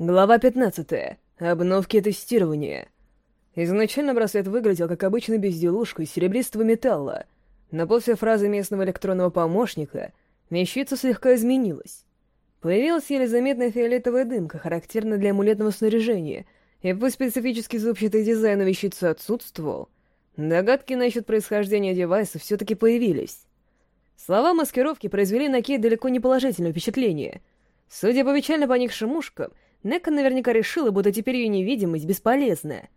Глава 15. Обновки тестирования. Изначально браслет выглядел как обычная безделушка из серебристого металла, но после фразы местного электронного помощника вещица слегка изменилась. Появилась еле заметная фиолетовая дымка, характерная для амулетного снаряжения, и пусть специфический зубчатый дизайн у вещицы отсутствовал, догадки насчет происхождения девайса все-таки появились. Слова маскировки произвели на Кейт далеко не положительное впечатление. Судя по печально поникшим ушкам, Нека наверняка решила, будто теперь ее невидимость бесполезна.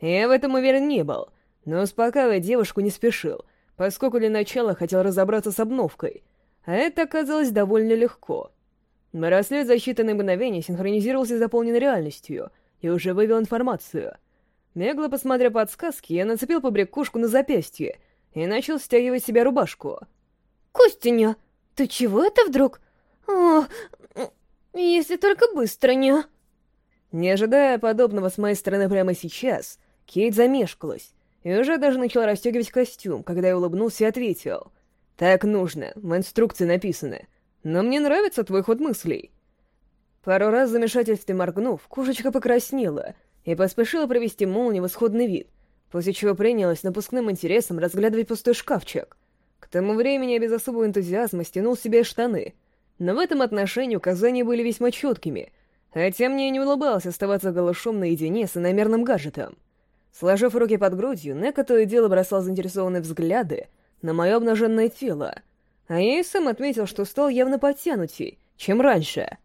Я в этом уверен не был, но успокаивать девушку не спешил, поскольку для начала хотел разобраться с обновкой, а это оказалось довольно легко. Браслет за считанные мгновения синхронизировался с заполненной реальностью и уже вывел информацию. Бегло посмотря подсказки, я нацепил побрякушку на запястье и начал стягивать себе рубашку. «Костяня, ты чего это вдруг? О, если только быстро не...» Не ожидая подобного с моей стороны прямо сейчас, Кейт замешкалась и уже даже начала расстегивать костюм, когда я улыбнулся и ответил. «Так нужно, в инструкции написано. Но мне нравится твой ход мыслей». Пару раз в замешательстве моргнув, кушечка покраснела и поспешила провести молнию в исходный вид, после чего принялась напускным интересом разглядывать пустой шкафчик. К тому времени я без особого энтузиазма стянул себе штаны, но в этом отношении указания были весьма четкими — Хотя мне не улыбалось оставаться голышом наедине с иномерным гаджетом. Сложив руки под грудью, Нека то и дело бросал заинтересованные взгляды на мое обнаженное тело, а я и сам отметил, что стал явно подтянутей, чем раньше.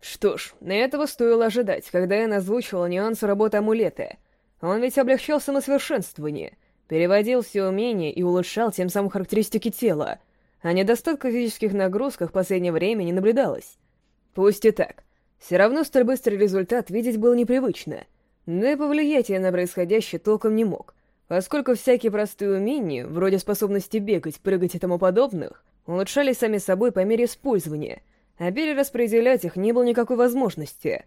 Что ж, на этого стоило ожидать, когда я назвучивал нюансы работы амулета. Он ведь облегчал самосовершенствование, переводил все умения и улучшал тем самым характеристики тела, а недостатка в физических нагрузках в последнее время не наблюдалось. Пусть и так — все равно столь быстрый результат видеть было непривычно, но и повлиять я на происходящее толком не мог, поскольку всякие простые умения, вроде способности бегать, прыгать и тому подобных, улучшались сами собой по мере использования, а перераспределять их не было никакой возможности.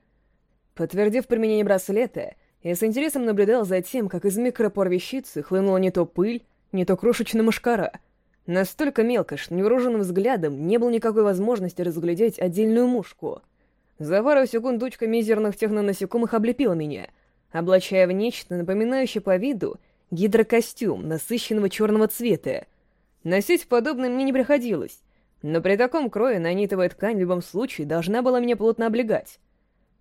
Подтвердив применение браслета, я с интересом наблюдал за тем, как из микропор вещицы хлынула не то пыль, не то крошечная мошкара. Настолько мелко, что невооруженным взглядом не было никакой возможности разглядеть отдельную мушку — за пару секунд тучка мизерных технонасекомых облепила меня, облачая в нечто, напоминающее по виду гидрокостюм насыщенного черного цвета. Носить подобное мне не приходилось, но при таком крое нанитовая ткань в любом случае должна была меня плотно облегать.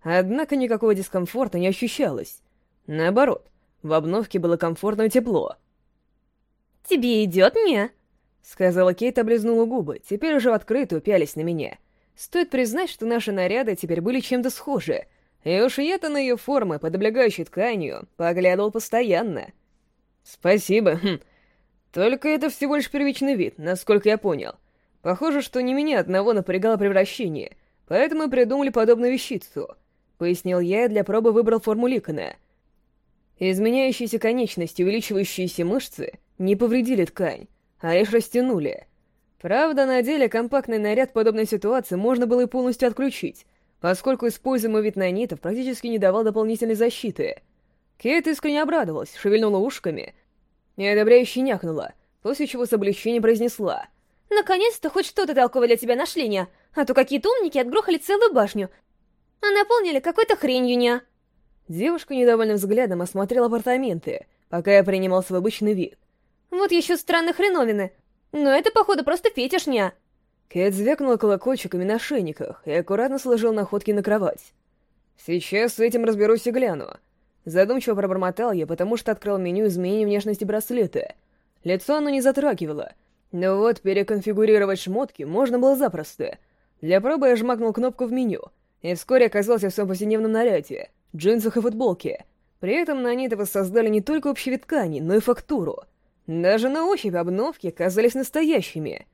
Однако никакого дискомфорта не ощущалось. Наоборот, в обновке было комфортно и тепло. «Тебе идет, не?» — сказала Кейт, облизнула губы, теперь уже в открытую пялись на меня — Стоит признать, что наши наряды теперь были чем-то схожи, и уж я-то на ее формы под облегающей тканью поглядывал постоянно. Спасибо. Хм. Только это всего лишь первичный вид, насколько я понял. Похоже, что не меня одного напрягало превращение, поэтому придумали подобную вещицу. Пояснил я и для пробы выбрал форму Ликона. Изменяющиеся конечности, увеличивающиеся мышцы не повредили ткань, а лишь растянули — Правда, на деле компактный наряд в подобной ситуации можно было и полностью отключить, поскольку используемый вид нанитов практически не давал дополнительной защиты. Кейт искренне обрадовалась, шевельнула ушками и одобряюще някнула, после чего с облегчением произнесла. «Наконец-то хоть что-то толковое для тебя нашли, ня, а то какие-то умники отгрохали целую башню, а наполнили какой-то хренью, ня». Девушка недовольным взглядом осмотрела апартаменты, пока я принимал свой обычный вид. «Вот еще странные хреновины, но это, походу, просто фетишня. Кэт звякнула колокольчиками на шейниках и аккуратно сложил находки на кровать. «Сейчас с этим разберусь и гляну». Задумчиво пробормотал я, потому что открыл меню изменения внешности браслета. Лицо оно не затрагивало, но вот переконфигурировать шмотки можно было запросто. Для пробы я жмакнул кнопку в меню, и вскоре оказался в своем повседневном наряде, джинсах и футболке. При этом на они воссоздали не только общий вид ткани, но и фактуру — даже на ощупь обновки казались настоящими.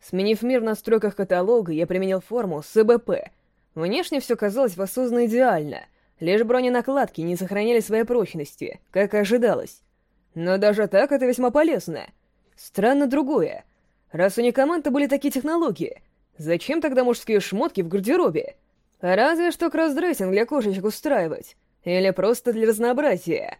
Сменив мир в настройках каталога, я применил форму СБП. Внешне все казалось воссоздано идеально, лишь броненакладки не сохраняли своей прочности, как и ожидалось. Но даже так это весьма полезно. Странно другое. Раз у Некоманта были такие технологии, зачем тогда мужские шмотки в гардеробе? Разве что кросс-дрессинг для кошечек устраивать. Или просто для разнообразия.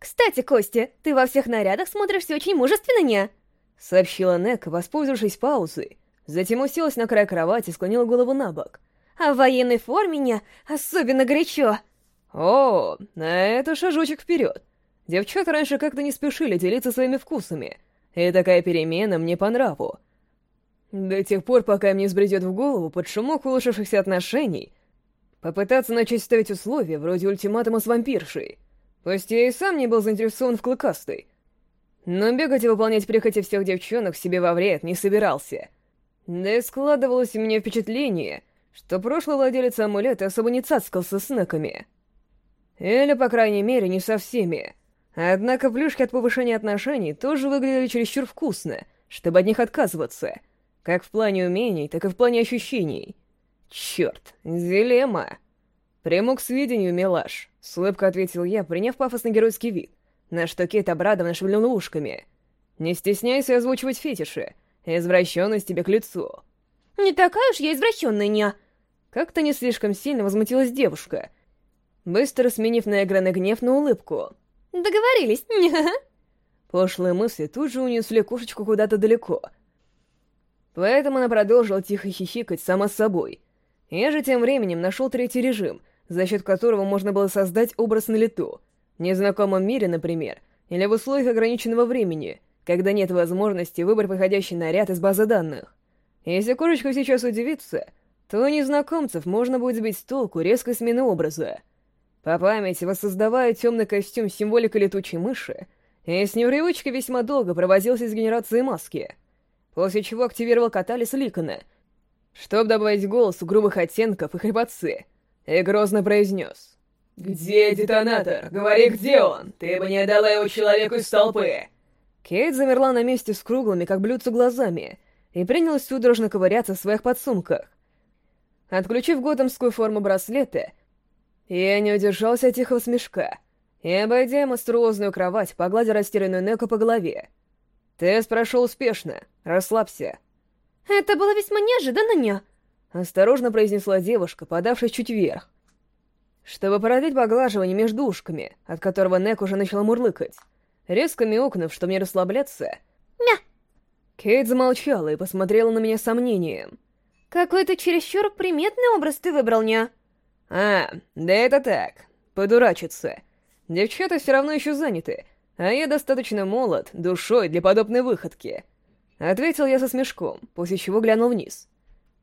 «Кстати, Костя, ты во всех нарядах смотришься очень мужественно, не?» Сообщила Нека, воспользовавшись паузой. Затем уселась на край кровати и склонила голову на бок. а в военной форме не особенно горячо. О, это шажочек вперед. Девчата раньше как-то не спешили делиться своими вкусами, и такая перемена мне по нраву. До тех пор, пока мне сбредет в голову под шумок улучшившихся отношений, попытаться начать ставить условия вроде ультиматума с вампиршей. Пусть я и сам не был заинтересован в клыкастой, но бегать и выполнять прихоти всех девчонок себе во вред не собирался. Да и складывалось у меня впечатление, что прошлый владелец амулета особо не цацкался с неками. Или, по крайней мере, не со всеми. Однако плюшки от повышения отношений тоже выглядели чересчур вкусно, чтобы от них отказываться. Как в плане умений, так и в плане ощущений. Черт, дилемма. Приму к сведению, милаш, с улыбкой ответил я, приняв пафосный геройский вид, на что Кейт обрадованно шевельнула ушками. Не стесняйся озвучивать фетиши, извращенность тебе к лицу. Не такая уж я извращенная, не. Как-то не слишком сильно возмутилась девушка, быстро сменив наигранный гнев на улыбку. Договорились, Пошлые мысли тут же унесли кошечку куда-то далеко. Поэтому она продолжила тихо хихикать сама с собой. Я же тем временем нашел третий режим, за счет которого можно было создать образ на лету. В незнакомом мире, например, или в условиях ограниченного времени, когда нет возможности выбрать подходящий наряд из базы данных. Если кошечка сейчас удивится, то незнакомцев можно будет сбить с толку резкой смены образа. По памяти воссоздавая темный костюм с символикой летучей мыши, и с непривычкой весьма долго провозился с генерацией маски, после чего активировал каталис Ликона, чтобы добавить голосу грубых оттенков и хрипотцы, и грозно произнес. «Где детонатор? Говори, где он? Ты бы не отдала его человеку из толпы!» Кейт замерла на месте с круглыми, как блюдца, глазами и принялась судорожно ковыряться в своих подсумках. Отключив готэмскую форму браслета, я не удержался от тихого смешка и, обойдя монструозную кровать, погладил растерянную Неку по голове. «Тест прошел успешно. Расслабься». «Это было весьма неожиданно, не?» Осторожно произнесла девушка, подавшись чуть вверх. Чтобы породить поглаживание между ушками, от которого Нек уже начала мурлыкать. Резко мяукнув, что мне расслабляться... «Мя!» Кейт замолчала и посмотрела на меня с сомнением. «Какой-то чересчур приметный образ ты выбрал, не?» «А, да это так, подурачиться. Девчата все равно еще заняты, а я достаточно молод, душой для подобной выходки». Ответил я со смешком, после чего глянул вниз.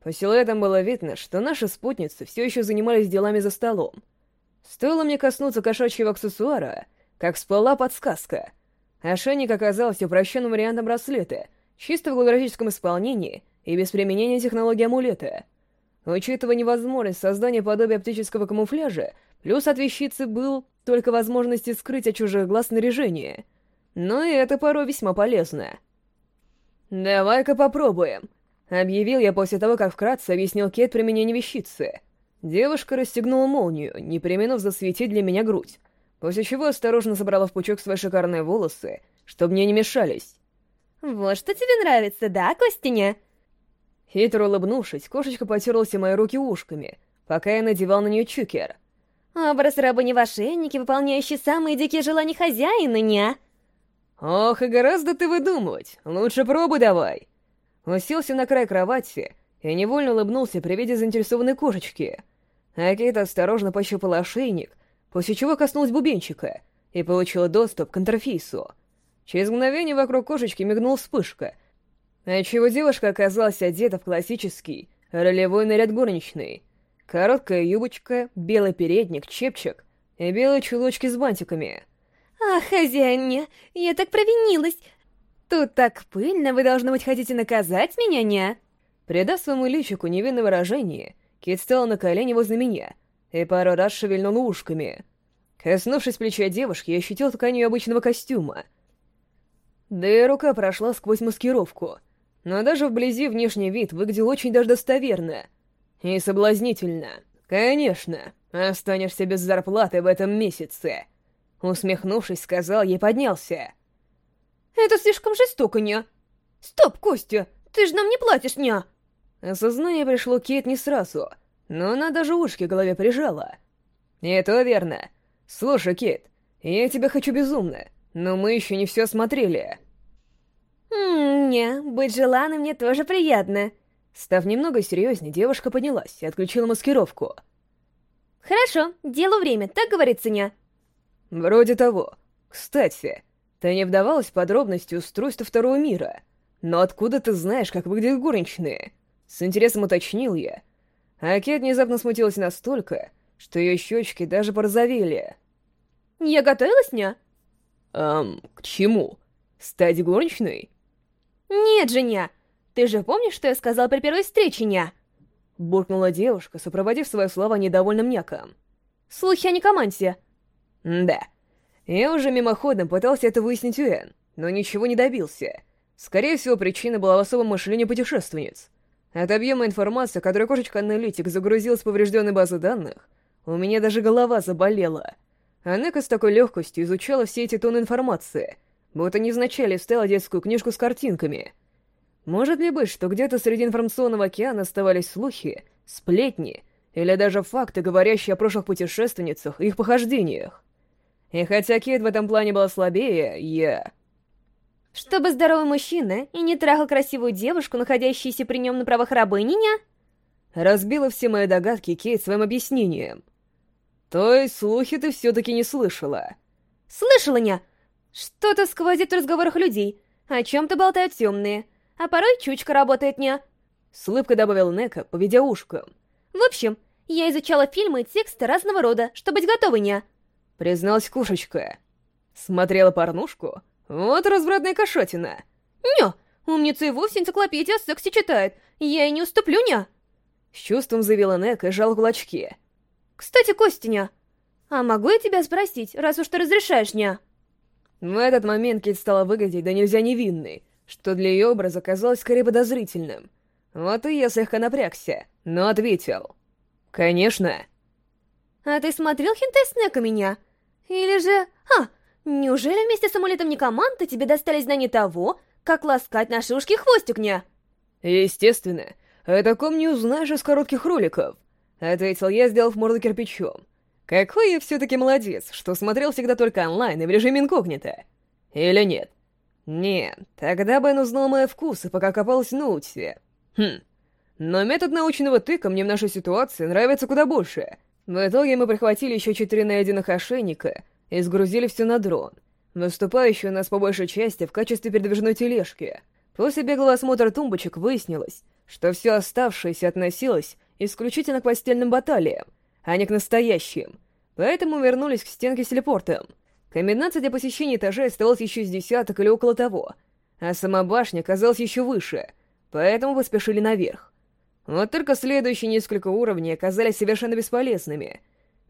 По силуэтам было видно, что наши спутницы все еще занимались делами за столом. Стоило мне коснуться кошачьего аксессуара, как всплыла подсказка. Ошейник оказался упрощенным вариантом браслета, чисто в голографическом исполнении и без применения технологии амулета — Учитывая невозможность создания подобия оптического камуфляжа, плюс от вещицы был только возможность скрыть от чужих глаз снаряжение. Но и это порой весьма полезно. «Давай-ка попробуем», — объявил я после того, как вкратце объяснил Кет применение вещицы. Девушка расстегнула молнию, не применув засветить для меня грудь, после чего осторожно собрала в пучок свои шикарные волосы, чтобы мне не мешались. «Вот что тебе нравится, да, Костяня?» Хитро улыбнувшись, кошечка потерлась мои руки ушками, пока я надевал на нее чукер. «Образ рабыни в ошейнике, выполняющий самые дикие желания хозяина, не?» «Ох, и гораздо ты выдумывать. Лучше пробуй давай». Уселся на край кровати и невольно улыбнулся при виде заинтересованной кошечки. Акит осторожно пощупал ошейник, после чего коснулась бубенчика и получила доступ к интерфейсу. Через мгновение вокруг кошечки мигнула вспышка — отчего девушка оказалась одета в классический ролевой наряд горничной. Короткая юбочка, белый передник, чепчик и белые чулочки с бантиками. «Ах, хозяин, я так провинилась! Тут так пыльно, вы, должно быть, хотите наказать меня, не?» Придав своему личику невинное выражение, Кит стала на колени возле меня и пару раз шевельнула ушками. Коснувшись плеча девушки, я ощутил ткань ее обычного костюма. Да и рука прошла сквозь маскировку — но даже вблизи внешний вид выглядел очень даже достоверно. И соблазнительно. Конечно, останешься без зарплаты в этом месяце. Усмехнувшись, сказал ей поднялся. Это слишком жестоко, не? Стоп, Костя, ты же нам не платишь, не? Осознание пришло Кейт не сразу, но она даже ушки к голове прижала. Это верно. Слушай, Кейт, я тебя хочу безумно, но мы еще не все смотрели. «Не, быть желанным мне тоже приятно», — Став немного серьезнее, девушка поднялась и отключила маскировку. «Хорошо, делу время, так говорится, не?» «Вроде того. Кстати, ты не вдавалась в подробности устройства второго мира. Но откуда ты знаешь, как выглядят горничные?» С интересом уточнил я. А Кет внезапно смутилась настолько, что ее щечки даже порозовели. «Я готовилась, не?» «Эм, к чему? Стать горничной?» «Нет, Женя, ты же помнишь, что я сказала при первой встрече, ня?» Буркнула девушка, сопроводив свои слова недовольным няком. «Слухи о некоманте». «Да. Я уже мимоходом пытался это выяснить у Энн, но ничего не добился. Скорее всего, причина была в особом мышлении путешественниц. От объема информации, которую кошечка-аналитик загрузил с поврежденной базы данных, у меня даже голова заболела. А Нека с такой легкостью изучала все эти тонны информации, будто невзначай листала детскую книжку с картинками — может ли быть, что где-то среди информационного океана оставались слухи, сплетни или даже факты, говорящие о прошлых путешественницах и их похождениях? И хотя Кейт в этом плане была слабее, я... Чтобы здоровый мужчина и не трахал красивую девушку, находящуюся при нем на правах рабыни, не? Разбила все мои догадки Кейт своим объяснением. То есть слухи ты все-таки не слышала? Слышала, не? Что-то сквозит в разговорах людей, о чем-то болтают темные а порой чучка работает не...» С улыбкой добавил Нека, поведя ушком. «В общем, я изучала фильмы и тексты разного рода, чтобы быть готовой не...» Призналась кушечка. Смотрела порнушку? Вот развратная кошатина. «Не, умница и вовсе энциклопедия о сексе читает. Я и не уступлю, не...» С чувством заявила Нека и жал кулачки. «Кстати, Костиня, а могу я тебя спросить, раз уж ты разрешаешь, не...» В этот момент Кит стала выглядеть да нельзя невинной, что для ее образа казалось скорее подозрительным. Вот и я слегка напрягся, но ответил. «Конечно». «А ты смотрел хентай Снека меня? Или же... А, неужели вместе с амулетом Некоманта тебе достались знания того, как ласкать наши ушки хвостикня?» «Естественно. О таком не узнаешь из коротких роликов», — ответил я, сделав морду кирпичом. «Какой я все-таки молодец, что смотрел всегда только онлайн и в режиме инкогнито. Или нет?» Нет, тогда бы он узнал мои вкусы, пока копался в ноуте. Хм. Но метод научного тыка мне в нашей ситуации нравится куда больше. В итоге мы прихватили еще четыре найденных ошейника и сгрузили все на дрон, у нас по большей части в качестве передвижной тележки. После беглого осмотра тумбочек выяснилось, что все оставшееся относилось исключительно к постельным баталиям, а не к настоящим. Поэтому вернулись к стенке с телепортом — Комбинация для посещения этажей оставалась еще с десяток или около того, а сама башня казалась еще выше, поэтому поспешили наверх. Вот только следующие несколько уровней оказались совершенно бесполезными.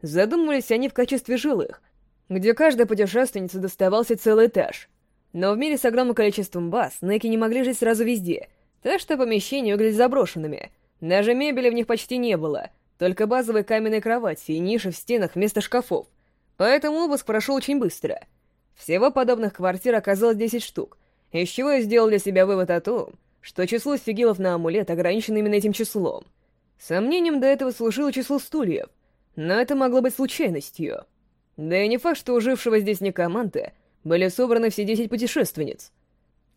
Задумывались они в качестве жилых, где каждая путешественница доставался целый этаж. Но в мире с огромным количеством баз Неки не могли жить сразу везде, так что помещения выглядели заброшенными. Даже мебели в них почти не было, только базовые каменные кровати и ниши в стенах вместо шкафов — Поэтому обыск прошел очень быстро. Всего подобных квартир оказалось 10 штук, из чего я сделал для себя вывод о том, что число сигилов на амулет ограничено именно этим числом. Сомнением до этого служило число стульев, но это могло быть случайностью. Да и не факт, что у жившего здесь некоманды были собраны все 10 путешественниц.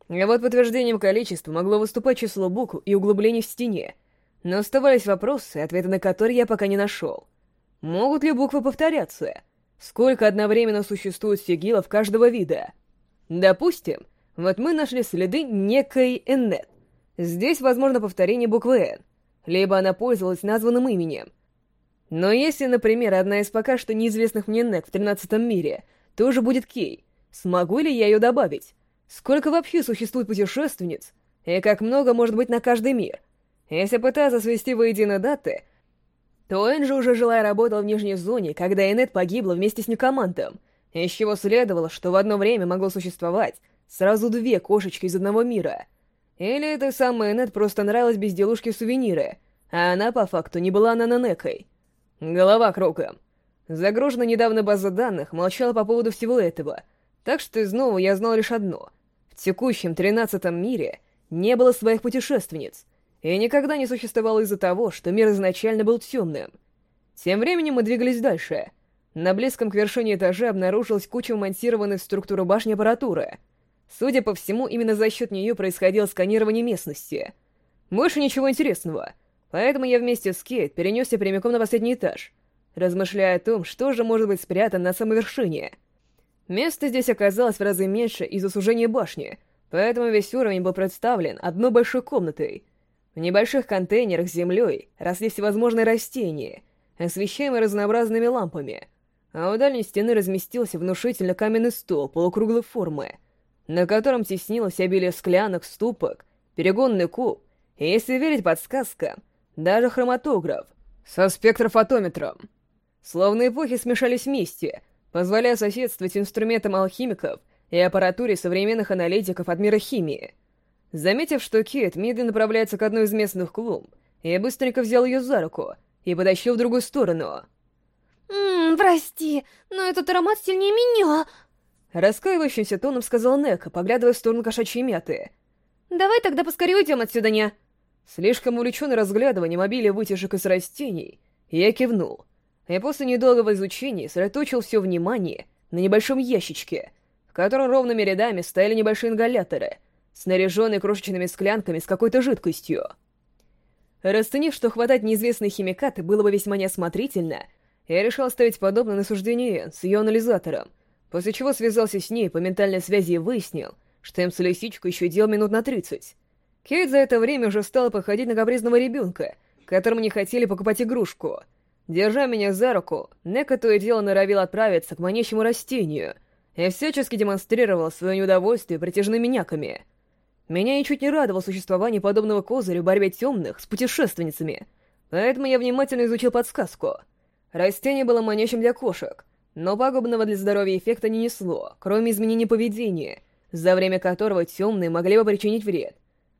А вот подтверждением количества могло выступать число букв и углублений в стене, но оставались вопросы, ответы на которые я пока не нашел. Могут ли буквы повторяться? Сколько одновременно существует сигилов каждого вида? Допустим, вот мы нашли следы некой Эннет. Здесь возможно повторение буквы «Н», либо она пользовалась названным именем. Но если, например, одна из пока что неизвестных мне Нек в тринадцатом мире тоже будет Кей, смогу ли я ее добавить? Сколько вообще существует путешественниц? И как много может быть на каждый мир? Если пытаться свести воедино даты, то Энджи уже жила работала в нижней зоне, когда Энет погибла вместе с Нюкомантом, из чего следовало, что в одно время могло существовать сразу две кошечки из одного мира. Или этой самой Энет просто нравилась безделушки-сувениры, а она, по факту, не была нанонекой. Голова кругом. Загружена недавно база данных молчала по поводу всего этого, так что из нового я знал лишь одно. В текущем тринадцатом мире не было своих путешественниц, и никогда не существовало из-за того, что мир изначально был темным. Тем временем мы двигались дальше. На близком к вершине этажа обнаружилась куча вмонтированной в структуру башни аппаратуры. Судя по всему, именно за счет нее происходило сканирование местности. Больше ничего интересного, поэтому я вместе с Кейт перенесся прямиком на последний этаж, размышляя о том, что же может быть спрятано на самой вершине. Места здесь оказалось в разы меньше из-за сужения башни, поэтому весь уровень был представлен одной большой комнатой. В небольших контейнерах с землей росли всевозможные растения, освещаемые разнообразными лампами, а у дальней стены разместился внушительно каменный стол полукруглой формы, на котором теснилось обилие склянок, ступок, перегонный куб и, если верить подсказкам, даже хроматограф со спектрофотометром. Словно эпохи смешались вместе, позволяя соседствовать инструментам алхимиков и аппаратуре современных аналитиков от мира химии. Заметив, что Кит медленно направляется к одной из местных клумб, я быстренько взял ее за руку и подащил в другую сторону. «Ммм, прости, но этот аромат сильнее меня!» Раскаивающимся тоном сказал Нека, поглядывая в сторону кошачьей мяты. «Давай тогда поскорее уйдем отсюда, не?» Слишком увлеченный разглядыванием обилия вытяжек из растений, я кивнул. И после недолгого изучения сосредоточил все внимание на небольшом ящичке, в котором ровными рядами стояли небольшие ингаляторы, снаряженные крошечными склянками с какой-то жидкостью. Расценив, что хватать неизвестные химикаты было бы весьма неосмотрительно, я решил оставить подобное на суждение с ее анализатором, после чего связался с ней по ментальной связи и выяснил, что им с лисичку еще дел минут на тридцать. Кейт за это время уже стала походить на капризного ребенка, которому не хотели покупать игрушку. Держа меня за руку, Нека то и дело норовил отправиться к манящему растению и всячески демонстрировал свое неудовольствие притяжными няками. Меня ничуть не радовало существование подобного козыря в борьбе темных с путешественницами, поэтому я внимательно изучил подсказку. Растение было манящим для кошек, но пагубного для здоровья эффекта не несло, кроме изменения поведения, за время которого темные могли бы причинить вред.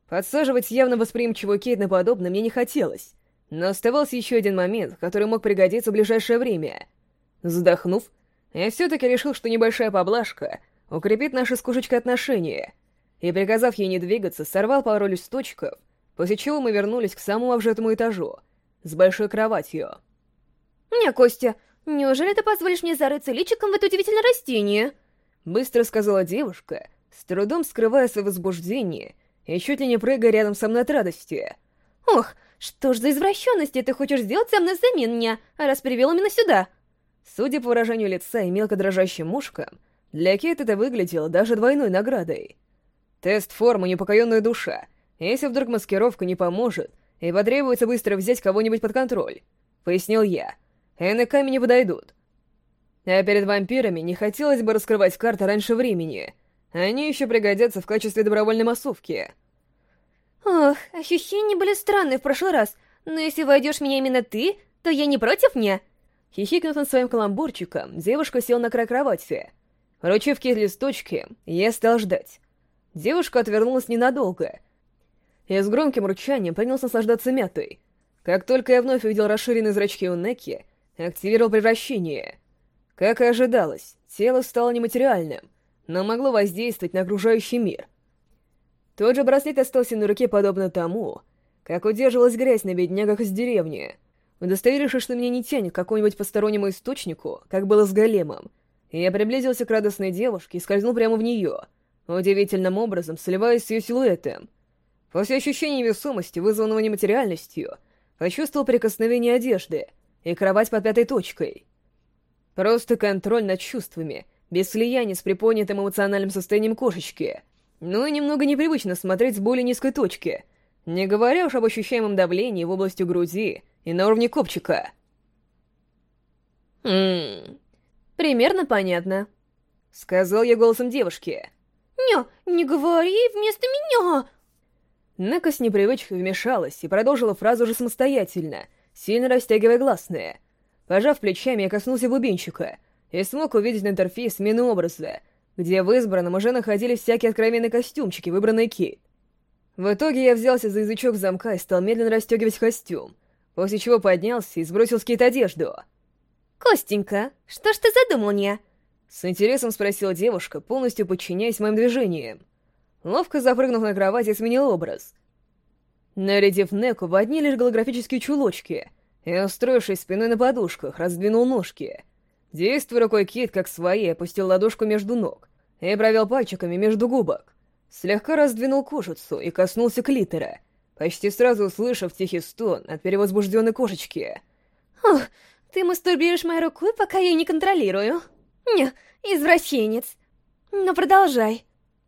Подсаживать явно восприимчивую Кейт на подобное мне не хотелось, но оставался еще один момент, который мог пригодиться в ближайшее время. Вздохнув, я все-таки решил, что небольшая поблажка укрепит наши с кошечкой отношения, и, приказав ей не двигаться, сорвал пару листочков, после чего мы вернулись к самому обжитому этажу, с большой кроватью. «Не, Костя, неужели ты позволишь мне зарыться личиком в это удивительное растение?» Быстро сказала девушка, с трудом скрывая свое возбуждение и чуть ли не прыгая рядом со мной от радости. «Ох, что ж за извращенности ты хочешь сделать со мной взамен меня, раз привел именно сюда?» Судя по выражению лица и мелко дрожащим ушкам, для Кейт это выглядело даже двойной наградой. Тест формы «Непокоенная душа». Если вдруг маскировка не поможет, и потребуется быстро взять кого-нибудь под контроль, — пояснил я. НК не подойдут. А перед вампирами не хотелось бы раскрывать карты раньше времени. Они еще пригодятся в качестве добровольной массовки. Ох, ощущения были странные в прошлый раз, но если войдешь меня именно ты, то я не против мне. Хихикнув над своим каламбурчиком, девушка села на край кровати. Вручив Кит листочки, я стал ждать. Девушка отвернулась ненадолго. И с громким ручанием принялся наслаждаться мятой. Как только я вновь увидел расширенные зрачки у Неки, активировал превращение. Как и ожидалось, тело стало нематериальным, но могло воздействовать на окружающий мир. Тот же браслет остался на руке подобно тому, как удерживалась грязь на беднягах из деревни. Удостоверившись, что меня не тянет к какому-нибудь постороннему источнику, как было с големом, я приблизился к радостной девушке и скользнул прямо в нее, удивительным образом сливаясь с ее силуэтом. После ощущения весомости, вызванного нематериальностью, почувствовал прикосновение одежды и кровать под пятой точкой. Просто контроль над чувствами, без слияния с приподнятым эмоциональным состоянием кошечки. Ну и немного непривычно смотреть с более низкой точки, не говоря уж об ощущаемом давлении в области груди и на уровне копчика. «Ммм, примерно понятно», — сказал я голосом девушки. «Не, не говори вместо меня!» Нека с непривычкой вмешалась и продолжила фразу уже самостоятельно, сильно растягивая гласные. Пожав плечами, я коснулся бубенчика — и смог увидеть на интерфейс смену образа, где в избранном уже находились всякие откровенные костюмчики, выбранные Кейт. В итоге я взялся за язычок замка и стал медленно расстегивать костюм, после чего поднялся и сбросил с Кейт одежду. «Костенька, что ж ты задумал, не?» С интересом спросила девушка, полностью подчиняясь моим движениям. Ловко запрыгнув на кровать, я сменил образ. Нарядив Неку в одни лишь голографические чулочки и, устроившись спиной на подушках, раздвинул ножки — Действуя рукой Кит как своей, опустил ладошку между ног и провел пальчиками между губок. Слегка раздвинул кожицу и коснулся клитора, почти сразу услышав тихий стон от перевозбужденной кошечки. Ох, ты мастурбируешь моей рукой, пока я ее не контролирую. Не, извращенец. Но продолжай.